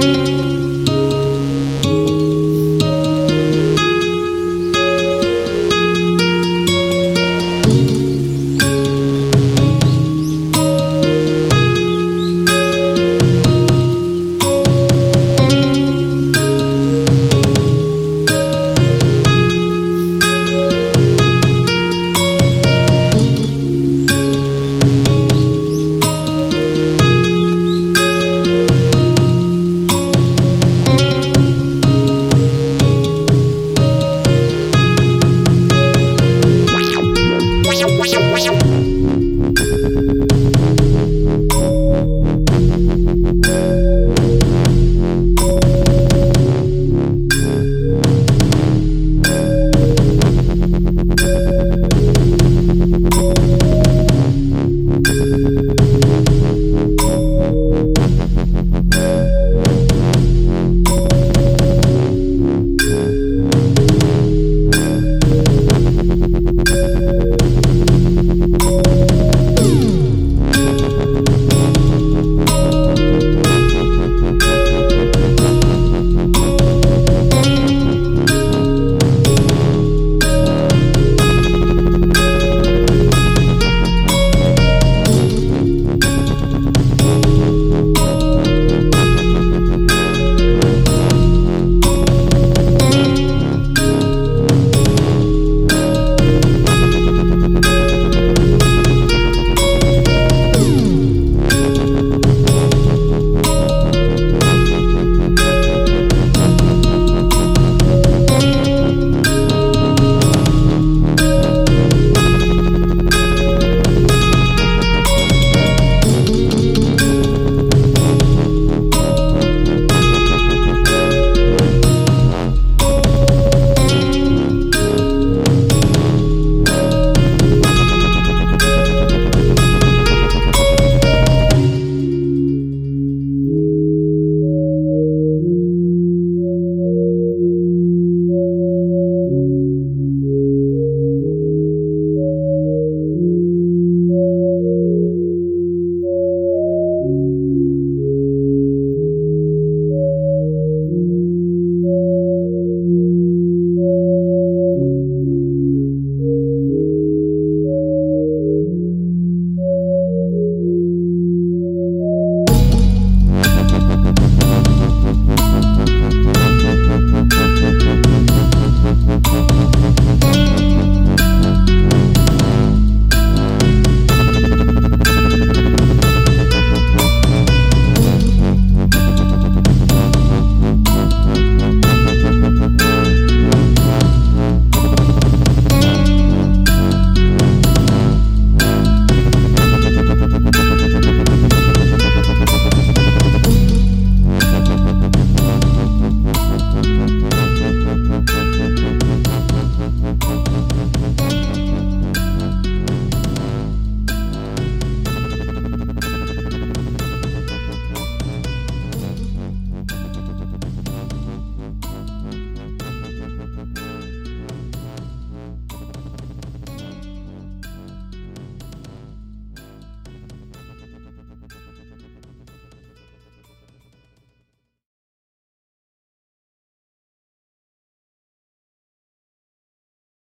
Música